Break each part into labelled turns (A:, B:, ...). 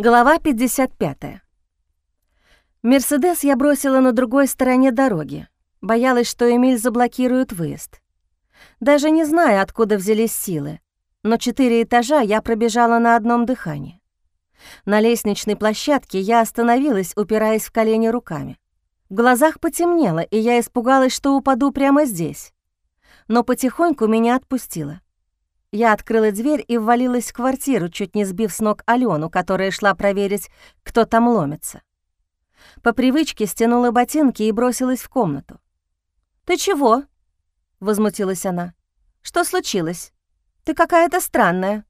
A: Глава 55. Мерседес я бросила на другой стороне дороги. Боялась, что Эмиль заблокирует выезд. Даже не зная, откуда взялись силы, но четыре этажа я пробежала на одном дыхании. На лестничной площадке я остановилась, упираясь в колени руками. В глазах потемнело, и я испугалась, что упаду прямо здесь. Но потихоньку меня отпустило. Я открыла дверь и ввалилась в квартиру, чуть не сбив с ног Алену, которая шла проверить, кто там ломится. По привычке стянула ботинки и бросилась в комнату. «Ты чего?» — возмутилась она. «Что случилось? Ты какая-то странная».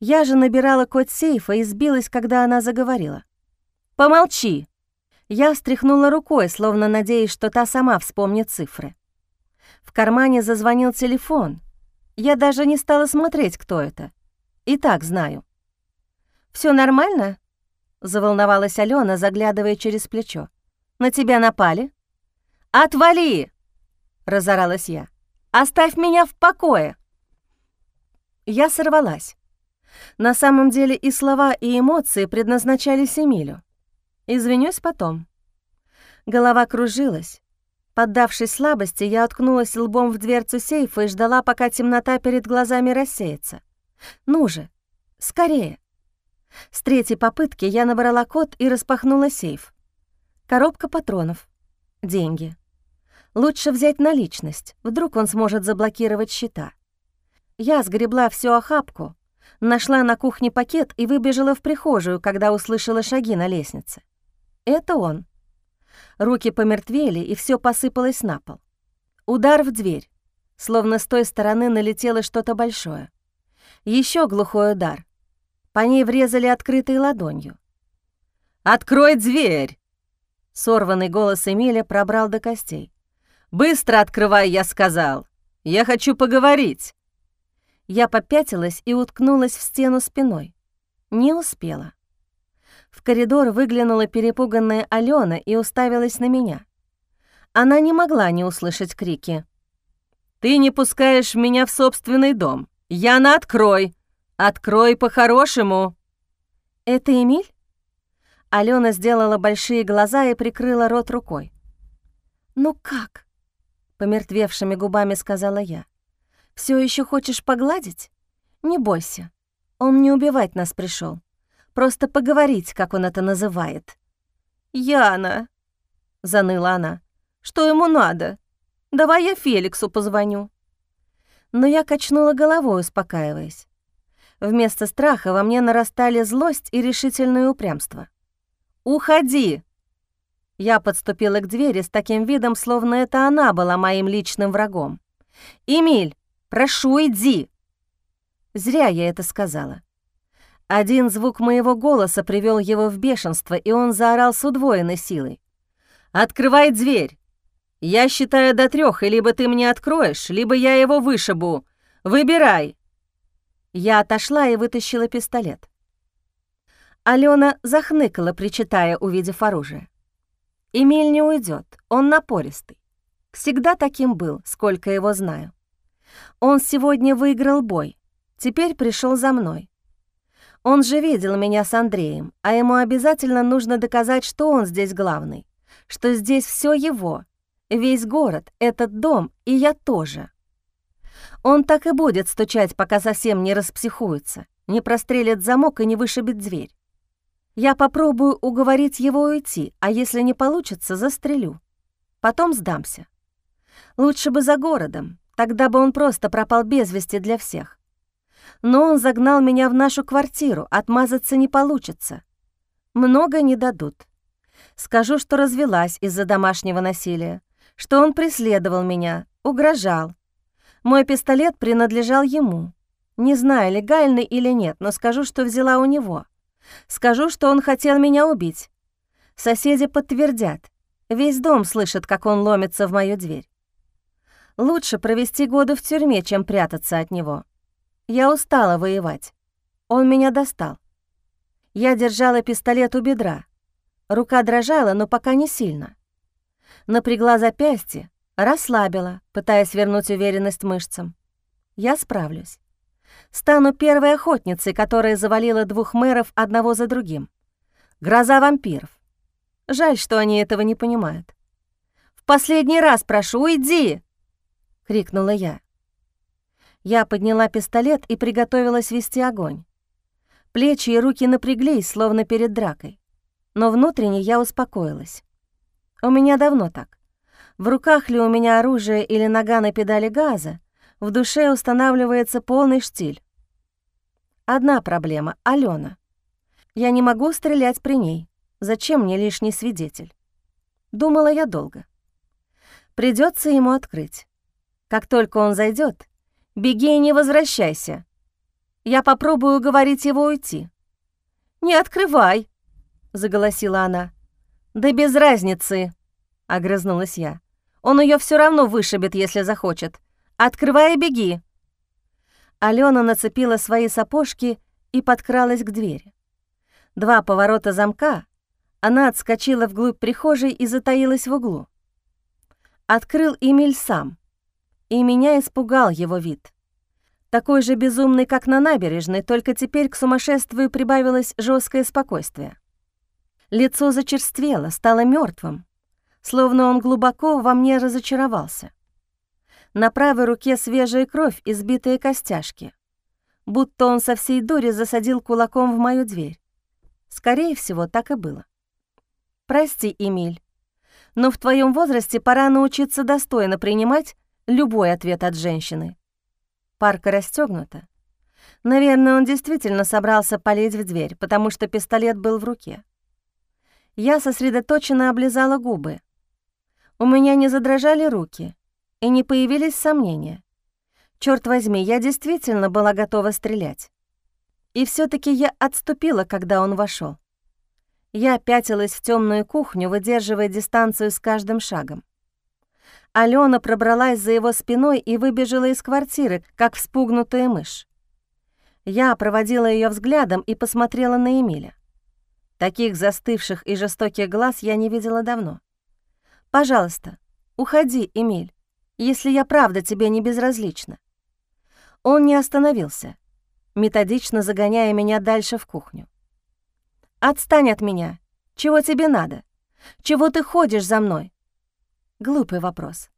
A: Я же набирала код сейфа и сбилась, когда она заговорила. «Помолчи!» Я встряхнула рукой, словно надеясь, что та сама вспомнит цифры. В кармане зазвонил телефон — я даже не стала смотреть, кто это. И так знаю. Все нормально?» — заволновалась Алена, заглядывая через плечо. «На тебя напали?» «Отвали!» — разоралась я. «Оставь меня в покое!» Я сорвалась. На самом деле и слова, и эмоции предназначались Эмилю. Извинюсь потом. Голова кружилась, Поддавшись слабости, я уткнулась лбом в дверцу сейфа и ждала, пока темнота перед глазами рассеется. «Ну же, скорее!» С третьей попытки я набрала код и распахнула сейф. Коробка патронов. Деньги. Лучше взять наличность, вдруг он сможет заблокировать счета. Я сгребла всю охапку, нашла на кухне пакет и выбежала в прихожую, когда услышала шаги на лестнице. Это он. Руки помертвели, и все посыпалось на пол. Удар в дверь, словно с той стороны налетело что-то большое. Еще глухой удар. По ней врезали открытой ладонью. «Открой дверь!» Сорванный голос Эмиля пробрал до костей. «Быстро открывай, я сказал! Я хочу поговорить!» Я попятилась и уткнулась в стену спиной. Не успела. В коридор выглянула перепуганная Алена и уставилась на меня. Она не могла не услышать крики. «Ты не пускаешь меня в собственный дом! Яна, открой! Открой по-хорошему!» «Это Эмиль?» Алена сделала большие глаза и прикрыла рот рукой. «Ну как?» — помертвевшими губами сказала я. Все еще хочешь погладить? Не бойся, он не убивать нас пришел. Просто поговорить, как он это называет. «Яна!» — заныла она. «Что ему надо? Давай я Феликсу позвоню». Но я качнула головой, успокаиваясь. Вместо страха во мне нарастали злость и решительное упрямство. «Уходи!» Я подступила к двери с таким видом, словно это она была моим личным врагом. «Эмиль, прошу, иди!» Зря я это сказала. Один звук моего голоса привел его в бешенство, и он заорал с удвоенной силой. «Открывай дверь! Я считаю до трех, и либо ты мне откроешь, либо я его вышибу. Выбирай!» Я отошла и вытащила пистолет. Алена захныкала, причитая, увидев оружие. Эмиль не уйдет, он напористый. Всегда таким был, сколько его знаю. Он сегодня выиграл бой, теперь пришел за мной. Он же видел меня с Андреем, а ему обязательно нужно доказать, что он здесь главный, что здесь все его, весь город, этот дом и я тоже. Он так и будет стучать, пока совсем не распсихуется, не прострелит замок и не вышибет дверь. Я попробую уговорить его уйти, а если не получится, застрелю. Потом сдамся. Лучше бы за городом, тогда бы он просто пропал без вести для всех но он загнал меня в нашу квартиру, отмазаться не получится. Много не дадут. Скажу, что развелась из-за домашнего насилия, что он преследовал меня, угрожал. Мой пистолет принадлежал ему. Не знаю, легальный или нет, но скажу, что взяла у него. Скажу, что он хотел меня убить. Соседи подтвердят. Весь дом слышит, как он ломится в мою дверь. Лучше провести годы в тюрьме, чем прятаться от него. Я устала воевать. Он меня достал. Я держала пистолет у бедра. Рука дрожала, но пока не сильно. Напрягла запястье, расслабила, пытаясь вернуть уверенность мышцам. Я справлюсь. Стану первой охотницей, которая завалила двух мэров одного за другим. Гроза вампиров. Жаль, что они этого не понимают. «В последний раз прошу, уйди!» — крикнула я. Я подняла пистолет и приготовилась вести огонь. Плечи и руки напряглись, словно перед дракой. Но внутренне я успокоилась. У меня давно так. В руках ли у меня оружие или нога на педали газа, в душе устанавливается полный штиль. Одна проблема — Алена. Я не могу стрелять при ней. Зачем мне лишний свидетель? Думала я долго. Придется ему открыть. Как только он зайдет, беги и не возвращайся. Я попробую уговорить его уйти. «Не открывай!» — заголосила она. «Да без разницы!» — огрызнулась я. «Он ее все равно вышибет, если захочет. Открывай и беги!» Алена нацепила свои сапожки и подкралась к двери. Два поворота замка, она отскочила вглубь прихожей и затаилась в углу. Открыл Эмиль сам, и меня испугал его вид. Такой же безумный, как на набережной, только теперь к сумасшествию прибавилось жесткое спокойствие. Лицо зачерствело, стало мертвым, словно он глубоко во мне разочаровался. На правой руке свежая кровь и сбитые костяшки, будто он со всей дури засадил кулаком в мою дверь. Скорее всего, так и было. «Прости, Эмиль, но в твоем возрасте пора научиться достойно принимать любой ответ от женщины. Парка расстёгнута. Наверное, он действительно собрался полезть в дверь, потому что пистолет был в руке. Я сосредоточенно облизала губы. У меня не задрожали руки и не появились сомнения. Черт возьми, я действительно была готова стрелять. И все таки я отступила, когда он вошел. Я пятилась в темную кухню, выдерживая дистанцию с каждым шагом. Алена пробралась за его спиной и выбежала из квартиры, как вспугнутая мышь. Я проводила ее взглядом и посмотрела на Эмиля. Таких застывших и жестоких глаз я не видела давно. «Пожалуйста, уходи, Эмиль, если я правда тебе не безразлична». Он не остановился, методично загоняя меня дальше в кухню. «Отстань от меня. Чего тебе надо? Чего ты ходишь за мной? Глупый вопрос.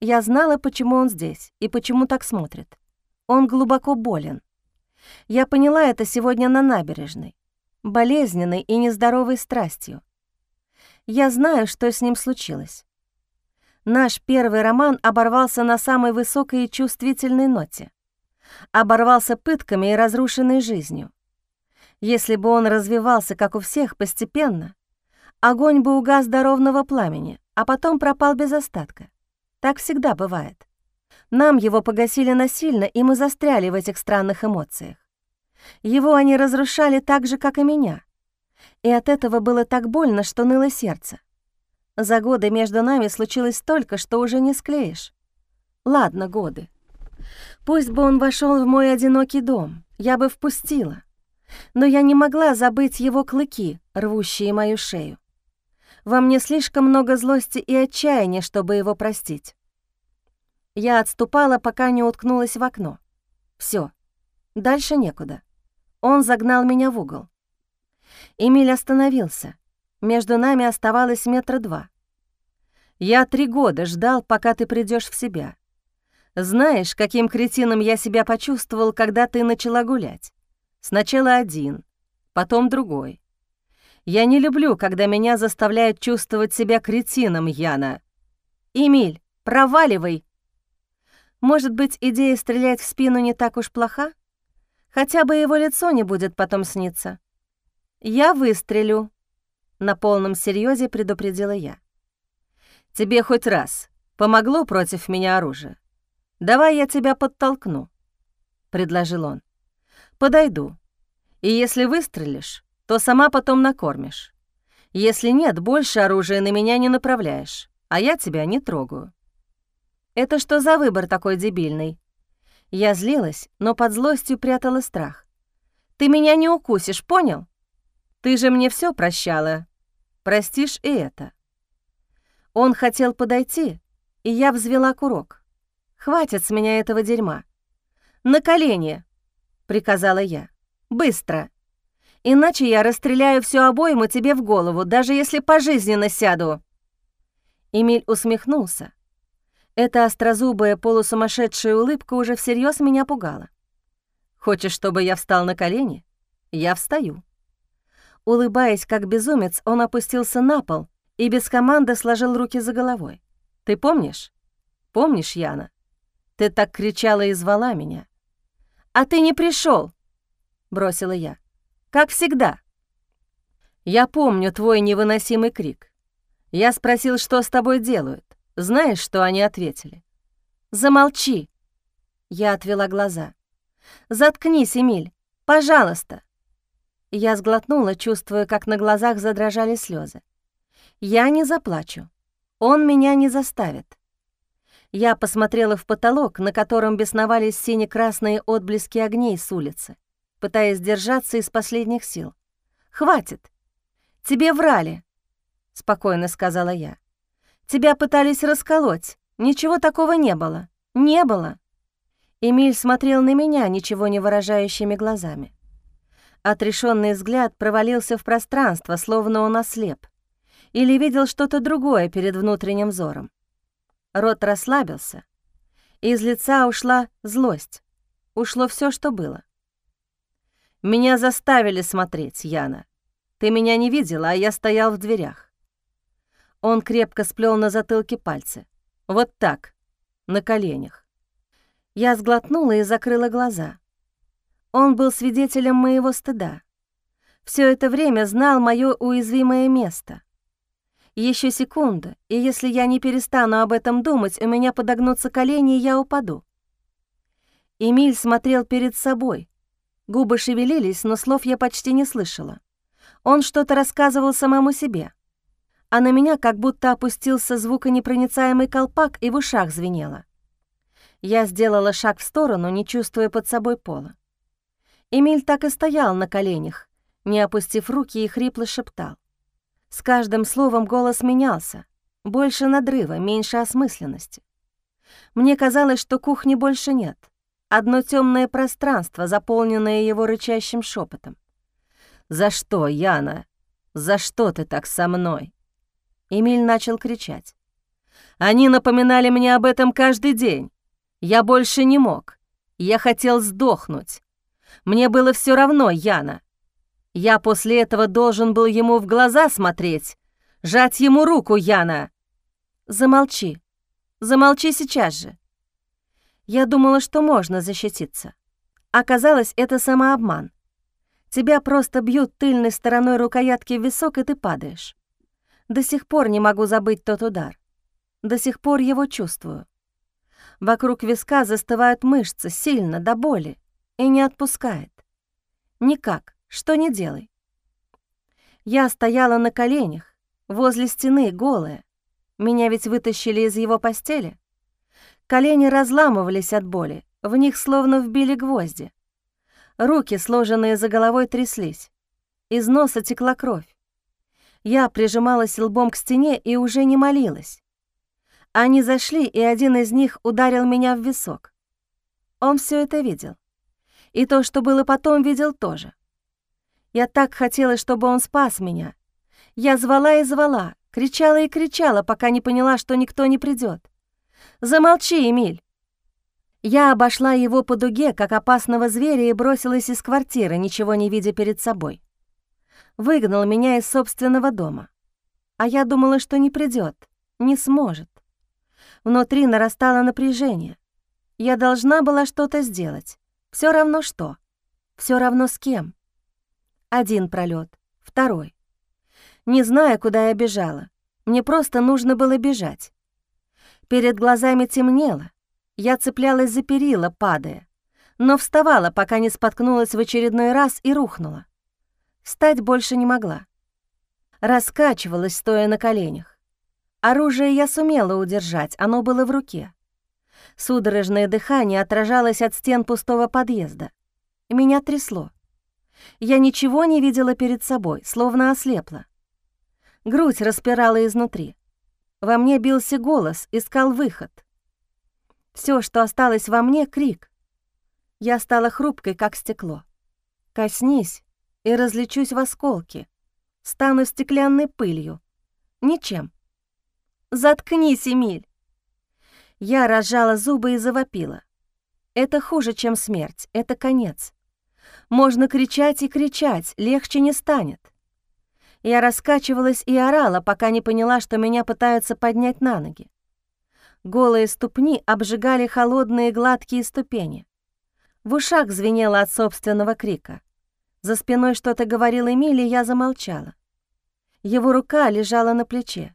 A: Я знала, почему он здесь и почему так смотрит. Он глубоко болен. Я поняла это сегодня на набережной, болезненной и нездоровой страстью. Я знаю, что с ним случилось. Наш первый роман оборвался на самой высокой и чувствительной ноте. Оборвался пытками и разрушенной жизнью. Если бы он развивался, как у всех, постепенно, огонь бы угас до ровного пламени, а потом пропал без остатка. Так всегда бывает. Нам его погасили насильно, и мы застряли в этих странных эмоциях. Его они разрушали так же, как и меня. И от этого было так больно, что ныло сердце. За годы между нами случилось столько, что уже не склеишь. Ладно, годы. Пусть бы он вошел в мой одинокий дом, я бы впустила. Но я не могла забыть его клыки, рвущие мою шею. Во мне слишком много злости и отчаяния, чтобы его простить. Я отступала, пока не уткнулась в окно. Все, дальше некуда. Он загнал меня в угол. Эмиль остановился. Между нами оставалось метра два. Я три года ждал, пока ты придешь в себя. Знаешь, каким кретином я себя почувствовал, когда ты начала гулять? Сначала один, потом другой. Я не люблю, когда меня заставляют чувствовать себя кретином, Яна. Эмиль, проваливай. Может быть, идея стрелять в спину не так уж плоха? Хотя бы его лицо не будет потом сниться. Я выстрелю, на полном серьезе предупредила я. Тебе хоть раз помогло против меня оружие? Давай я тебя подтолкну, предложил он. Подойду. И если выстрелишь, то сама потом накормишь. Если нет, больше оружия на меня не направляешь, а я тебя не трогаю. Это что за выбор такой дебильный? Я злилась, но под злостью прятала страх. Ты меня не укусишь, понял? Ты же мне все прощала. Простишь и это. Он хотел подойти, и я взвела курок. Хватит с меня этого дерьма. На колени, приказала я. «Быстро! Иначе я расстреляю всю обойму тебе в голову, даже если пожизненно сяду!» Эмиль усмехнулся. Эта острозубая полусумасшедшая улыбка уже всерьез меня пугала. «Хочешь, чтобы я встал на колени? Я встаю». Улыбаясь как безумец, он опустился на пол и без команды сложил руки за головой. «Ты помнишь? Помнишь, Яна? Ты так кричала и звала меня. «А ты не пришел, бросила я. «Как всегда». «Я помню твой невыносимый крик. Я спросил, что с тобой делают. Знаешь, что они ответили?» «Замолчи!» Я отвела глаза. «Заткнись, Эмиль, пожалуйста!» Я сглотнула, чувствуя, как на глазах задрожали слезы. «Я не заплачу. Он меня не заставит. Я посмотрела в потолок, на котором бесновались сине-красные отблески огней с улицы, пытаясь держаться из последних сил. «Хватит! Тебе врали!» — спокойно сказала я. «Тебя пытались расколоть. Ничего такого не было. Не было!» Эмиль смотрел на меня ничего не выражающими глазами. Отрешенный взгляд провалился в пространство, словно он ослеп, или видел что-то другое перед внутренним взором. Рот расслабился. Из лица ушла злость. Ушло все, что было. «Меня заставили смотреть, Яна. Ты меня не видела, а я стоял в дверях». Он крепко сплел на затылке пальцы. Вот так, на коленях. Я сглотнула и закрыла глаза. Он был свидетелем моего стыда. Все это время знал мое уязвимое место. Еще секунда, и если я не перестану об этом думать, у меня подогнутся колени, и я упаду. Эмиль смотрел перед собой. Губы шевелились, но слов я почти не слышала. Он что-то рассказывал самому себе. А на меня как будто опустился звуконепроницаемый колпак и в ушах звенело. Я сделала шаг в сторону, не чувствуя под собой пола. Эмиль так и стоял на коленях, не опустив руки и хрипло шептал. С каждым словом голос менялся. Больше надрыва, меньше осмысленности. Мне казалось, что кухни больше нет. Одно темное пространство, заполненное его рычащим шепотом. «За что, Яна? За что ты так со мной?» Эмиль начал кричать. «Они напоминали мне об этом каждый день. Я больше не мог. Я хотел сдохнуть. Мне было все равно, Яна. Я после этого должен был ему в глаза смотреть, жать ему руку, Яна. Замолчи. Замолчи сейчас же. Я думала, что можно защититься. Оказалось, это самообман. Тебя просто бьют тыльной стороной рукоятки в висок, и ты падаешь. До сих пор не могу забыть тот удар. До сих пор его чувствую. Вокруг виска застывают мышцы сильно, до боли, и не отпускает. Никак. Что не делай. Я стояла на коленях, возле стены, голая. Меня ведь вытащили из его постели. Колени разламывались от боли, в них словно вбили гвозди. Руки, сложенные за головой, тряслись. Из носа текла кровь. Я прижималась лбом к стене и уже не молилась. Они зашли, и один из них ударил меня в висок. Он все это видел. И то, что было потом, видел тоже. Я так хотела, чтобы он спас меня. Я звала и звала, кричала и кричала, пока не поняла, что никто не придет. «Замолчи, Эмиль!» Я обошла его по дуге, как опасного зверя, и бросилась из квартиры, ничего не видя перед собой. Выгнал меня из собственного дома. А я думала, что не придет, не сможет. Внутри нарастало напряжение. Я должна была что-то сделать. Все равно что. Все равно с кем. Один пролет, второй. Не знаю, куда я бежала. Мне просто нужно было бежать. Перед глазами темнело. Я цеплялась за перила, падая, но вставала, пока не споткнулась в очередной раз и рухнула. Встать больше не могла. Раскачивалась, стоя на коленях. Оружие я сумела удержать, оно было в руке. Судорожное дыхание отражалось от стен пустого подъезда. Меня трясло. Я ничего не видела перед собой, словно ослепла. Грудь распирала изнутри. Во мне бился голос, искал выход. Все, что осталось во мне — крик. Я стала хрупкой, как стекло. Коснись, и различусь в осколки. Стану стеклянной пылью. Ничем. Заткнись, Эмиль. Я разжала зубы и завопила. Это хуже, чем смерть, это конец. Можно кричать и кричать, легче не станет. Я раскачивалась и орала, пока не поняла, что меня пытаются поднять на ноги. Голые ступни обжигали холодные гладкие ступени. В ушах звенело от собственного крика. За спиной что-то говорил Эмили, я замолчала. Его рука лежала на плече.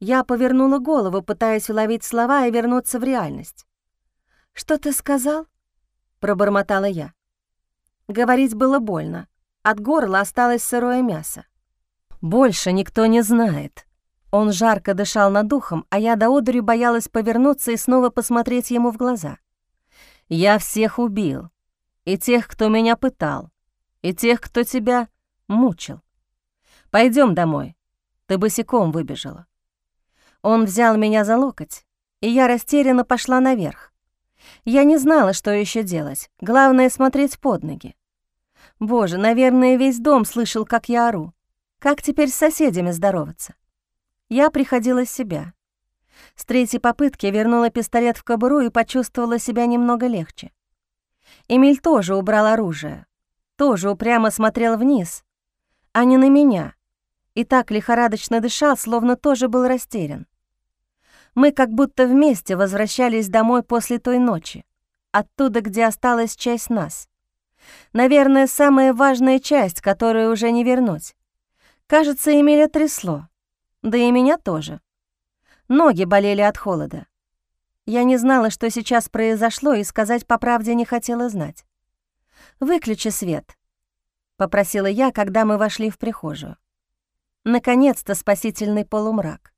A: Я повернула голову, пытаясь уловить слова и вернуться в реальность. «Что ты сказал?» — пробормотала я. Говорить было больно. От горла осталось сырое мясо. «Больше никто не знает». Он жарко дышал над духом, а я до одури боялась повернуться и снова посмотреть ему в глаза. «Я всех убил. И тех, кто меня пытал. И тех, кто тебя мучил. Пойдем домой. Ты босиком выбежала». Он взял меня за локоть, и я растерянно пошла наверх. Я не знала, что еще делать. Главное — смотреть под ноги. Боже, наверное, весь дом слышал, как я ору. Как теперь с соседями здороваться? Я приходила в себя. С третьей попытки вернула пистолет в кобуру и почувствовала себя немного легче. Эмиль тоже убрал оружие, тоже упрямо смотрел вниз, а не на меня, и так лихорадочно дышал, словно тоже был растерян. Мы как будто вместе возвращались домой после той ночи, оттуда, где осталась часть нас. Наверное, самая важная часть, которую уже не вернуть. Кажется, Эмиля трясло. Да и меня тоже. Ноги болели от холода. Я не знала, что сейчас произошло, и сказать по правде не хотела знать. «Выключи свет», — попросила я, когда мы вошли в прихожую. Наконец-то спасительный полумрак.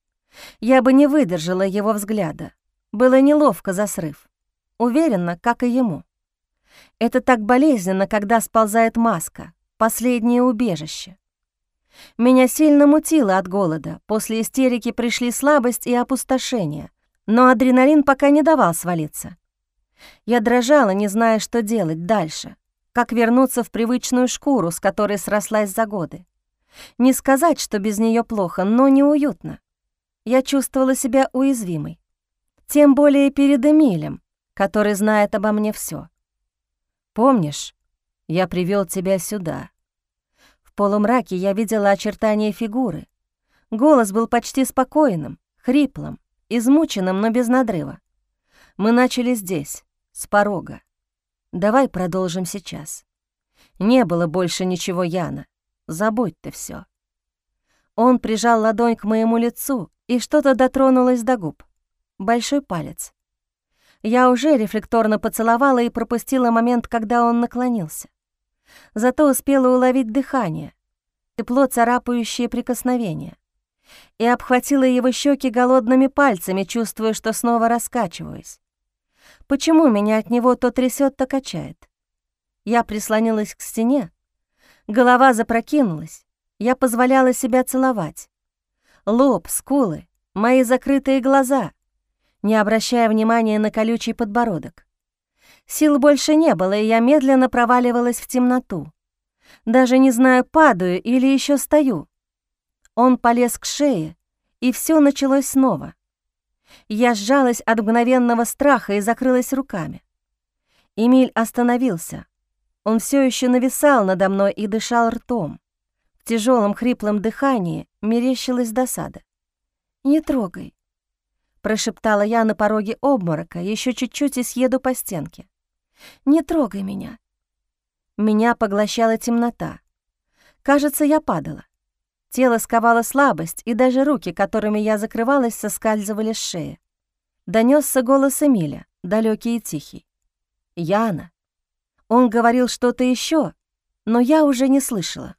A: Я бы не выдержала его взгляда. Было неловко за срыв. Уверена, как и ему. Это так болезненно, когда сползает маска, последнее убежище. Меня сильно мутило от голода, после истерики пришли слабость и опустошение, но адреналин пока не давал свалиться. Я дрожала, не зная, что делать дальше, как вернуться в привычную шкуру, с которой срослась за годы. Не сказать, что без нее плохо, но неуютно я чувствовала себя уязвимой. Тем более перед Эмилем, который знает обо мне все. Помнишь, я привел тебя сюда. Полумраке я видела очертания фигуры. Голос был почти спокойным, хриплым, измученным, но без надрыва. Мы начали здесь, с порога. Давай продолжим сейчас. Не было больше ничего Яна. Забудь ты все. Он прижал ладонь к моему лицу, и что-то дотронулось до губ. Большой палец. Я уже рефлекторно поцеловала и пропустила момент, когда он наклонился. Зато успела уловить дыхание, тепло царапающее прикосновение, и обхватила его щеки голодными пальцами, чувствуя, что снова раскачиваюсь. Почему меня от него то трясет, то качает? Я прислонилась к стене, голова запрокинулась, я позволяла себя целовать. Лоб, скулы, мои закрытые глаза, не обращая внимания на колючий подбородок. Сил больше не было, и я медленно проваливалась в темноту. Даже не знаю, падаю или еще стою. Он полез к шее, и все началось снова. Я сжалась от мгновенного страха и закрылась руками. Эмиль остановился. Он все еще нависал надо мной и дышал ртом тяжелом хриплом дыхании мерещилась досада. «Не трогай», — прошептала я на пороге обморока, еще чуть-чуть и съеду по стенке. «Не трогай меня». Меня поглощала темнота. Кажется, я падала. Тело сковало слабость, и даже руки, которыми я закрывалась, соскальзывали с шеи. Донесся голос Эмиля, далекий и тихий. «Яна». Он говорил что-то еще, но я уже не слышала.